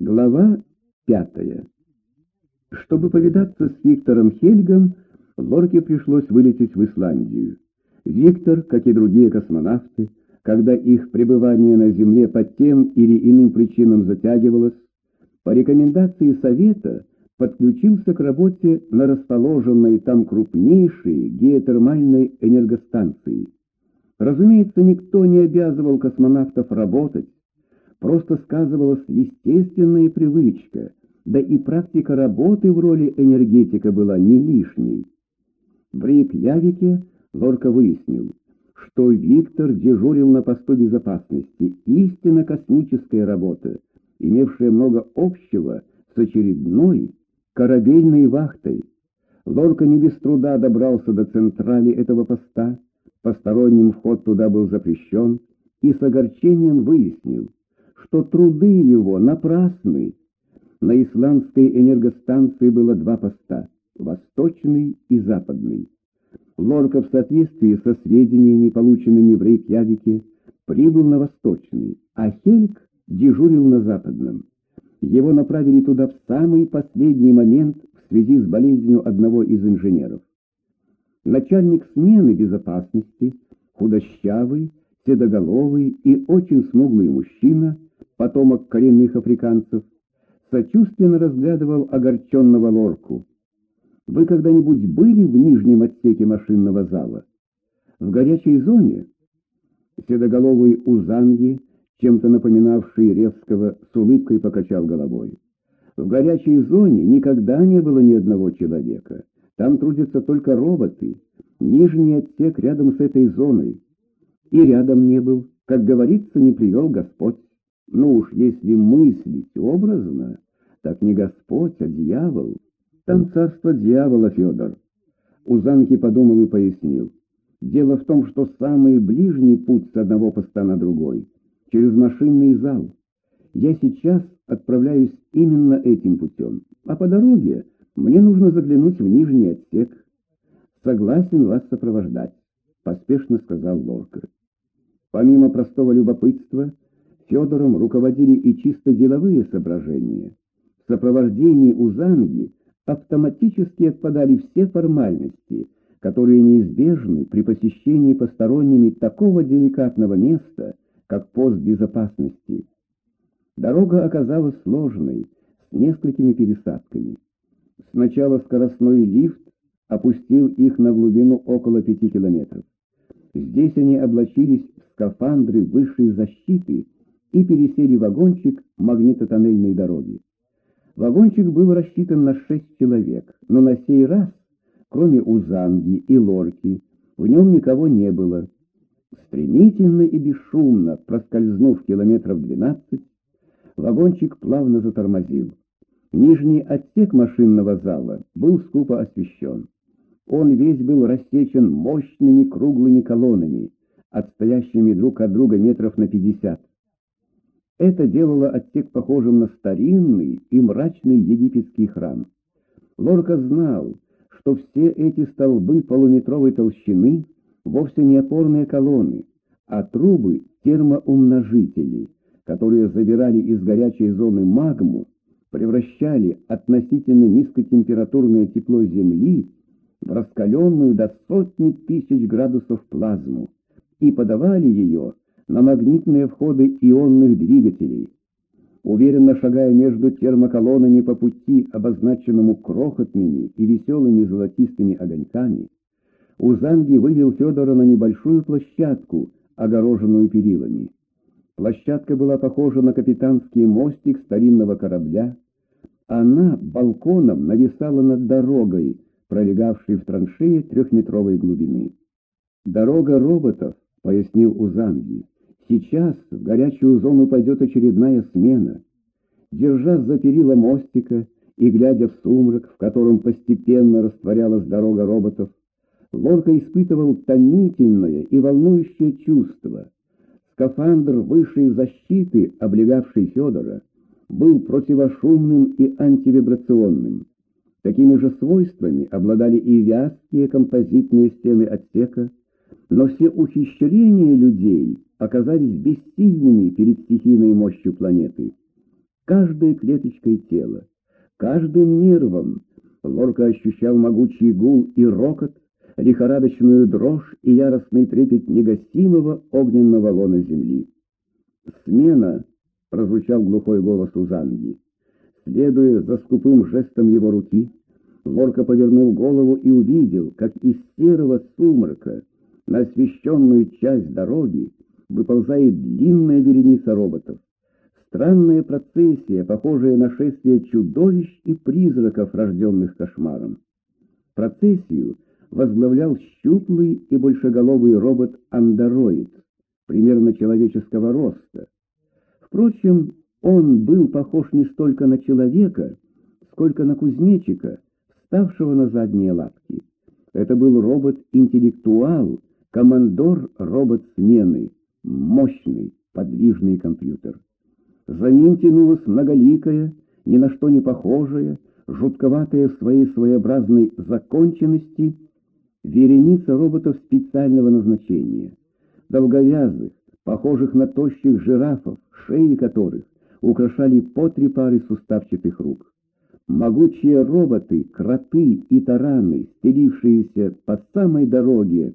Глава пятая. Чтобы повидаться с Виктором Хельгом, Лорке пришлось вылететь в Исландию. Виктор, как и другие космонавты, когда их пребывание на Земле по тем или иным причинам затягивалось, по рекомендации Совета подключился к работе на расположенной там крупнейшей геотермальной энергостанции. Разумеется, никто не обязывал космонавтов работать, просто сказывалась естественная привычка, да и практика работы в роли энергетика была не лишней. В Рейкьявике Лорка выяснил, что Виктор дежурил на посту безопасности, истинно космическая работа, имевшая много общего с очередной корабельной вахтой. Лорка не без труда добрался до централи этого поста, посторонним вход туда был запрещен, и с огорчением выяснил, что труды его напрасны. На исландской энергостанции было два поста — восточный и западный. Лорка в соответствии со сведениями, полученными в Рейкьявике, прибыл на восточный, а Хельк дежурил на западном. Его направили туда в самый последний момент в связи с болезнью одного из инженеров. Начальник смены безопасности, худощавый, седоголовый и очень смуглый мужчина, потомок коренных африканцев, сочувственно разглядывал огорченного лорку. Вы когда-нибудь были в нижнем отсеке машинного зала? В горячей зоне? Седоголовый Узанги чем-то напоминавший Ревского, с улыбкой покачал головой. В горячей зоне никогда не было ни одного человека. Там трудятся только роботы. Нижний отсек рядом с этой зоной. И рядом не был. Как говорится, не привел Господь. Ну уж, если мыслить образно, так не Господь, а дьявол. Там царство дьявола, Федор. Узанки подумал и пояснил. Дело в том, что самый ближний путь с одного поста на другой через машинный зал. Я сейчас отправляюсь именно этим путем, а по дороге мне нужно заглянуть в нижний отсек. Согласен вас сопровождать, поспешно сказал Лорка. Помимо простого любопытства, Федором руководили и чисто деловые соображения. В сопровождении Узанги автоматически отпадали все формальности, которые неизбежны при посещении посторонними такого деликатного места, как пост безопасности. Дорога оказалась сложной, с несколькими пересадками. Сначала скоростной лифт опустил их на глубину около пяти километров. Здесь они облачились в скафандры высшей защиты и пересели вагончик магнитотоннельной дороги. Вагончик был рассчитан на шесть человек, но на сей раз, кроме Узанги и Лорки, в нем никого не было. Стремительно и бесшумно проскользнув километров двенадцать, вагончик плавно затормозил. Нижний отсек машинного зала был скупо освещен. Он весь был рассечен мощными круглыми колоннами, отстоящими друг от друга метров на пятьдесят. Это делало отсек похожим на старинный и мрачный египетский храм. Лорка знал, что все эти столбы полуметровой толщины вовсе не опорные колонны, а трубы термоумножителей, которые забирали из горячей зоны магму, превращали относительно низкотемпературное тепло Земли в раскаленную до сотни тысяч градусов плазму и подавали ее на магнитные входы ионных двигателей. Уверенно шагая между термоколоннами по пути, обозначенному крохотными и веселыми золотистыми огоньками, Узанги вывел Федора на небольшую площадку, огороженную перилами. Площадка была похожа на капитанский мостик старинного корабля. Она балконом нависала над дорогой, пролегавшей в траншее трехметровой глубины. «Дорога роботов», — пояснил Узанги. «Сейчас в горячую зону пойдет очередная смена». Держась за перила мостика и глядя в сумрак, в котором постепенно растворялась дорога роботов, Лорка испытывал томительное и волнующее чувство. Скафандр высшей защиты, облегавший Федора, был противошумным и антивибрационным. Такими же свойствами обладали и вязкие композитные стены отсека, но все ухищрения людей оказались бессильными перед стихийной мощью планеты. каждой клеточкой тела, каждым нервом. Лорка ощущал могучий гул и рокот, лихорадочную дрожь и яростный трепет негасимого огненного лона земли. «Смена!» — прозвучал глухой голос Узанги. Следуя за скупым жестом его руки, Лорка повернул голову и увидел, как из серого сумрака на освещенную часть дороги выползает длинная вереница роботов. Странная процессия, похожая на шествие чудовищ и призраков, рожденных кошмаром. Процессию возглавлял щуплый и большеголовый робот-андроид, примерно человеческого роста. Впрочем, он был похож не столько на человека, сколько на кузнечика, вставшего на задние лапки. Это был робот-интеллектуал, командор робот-смены, мощный, подвижный компьютер. За ним тянулась многоликая, ни на что не похожая, жутковатая в своей своеобразной законченности вереница роботов специального назначения, долговязых, похожих на тощих жирафов, шеи которых украшали по три пары суставчатых рук. Могучие роботы, кроты и тараны, стелившиеся по самой дороге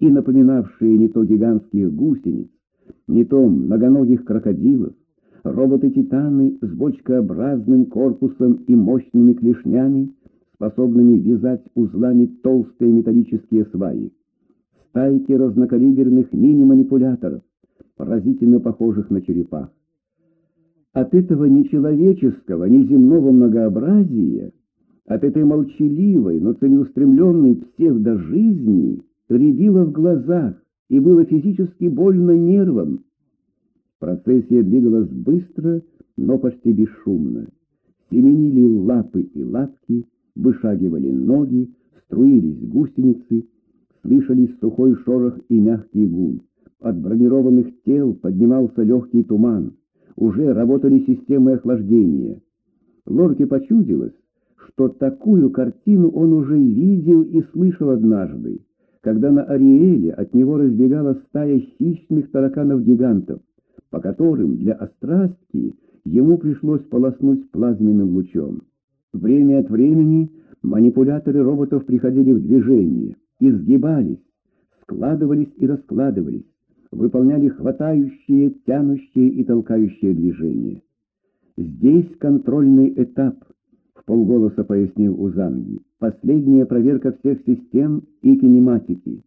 и напоминавшие не то гигантских гусениц, не то многоногих крокодилов, роботы-титаны с бочкообразным корпусом и мощными клешнями, способными вязать узлами толстые металлические сваи, стайки разнокалиберных мини-манипуляторов, поразительно похожих на черепах. От этого нечеловеческого, неземного многообразия, от этой молчаливой, но целеустремленной псевдожизни рябило в глазах и было физически больно нервам. Процессия двигалась быстро, но почти бесшумно. Семенили лапы и лапки, вышагивали ноги, струились гусеницы, слышались сухой шорох и мягкий гул. От бронированных тел поднимался легкий туман. Уже работали системы охлаждения. Лорке почудилось, что такую картину он уже видел и слышал однажды, когда на Ариэле от него разбегалась стая хищных тараканов-гигантов, по которым для острастки ему пришлось полоснуть плазменным лучом. Время от времени манипуляторы роботов приходили в движение, изгибались, складывались и раскладывались, выполняли хватающие, тянущие и толкающие движения. Здесь контрольный этап, полголоса пояснил Узанги, последняя проверка всех систем и кинематики.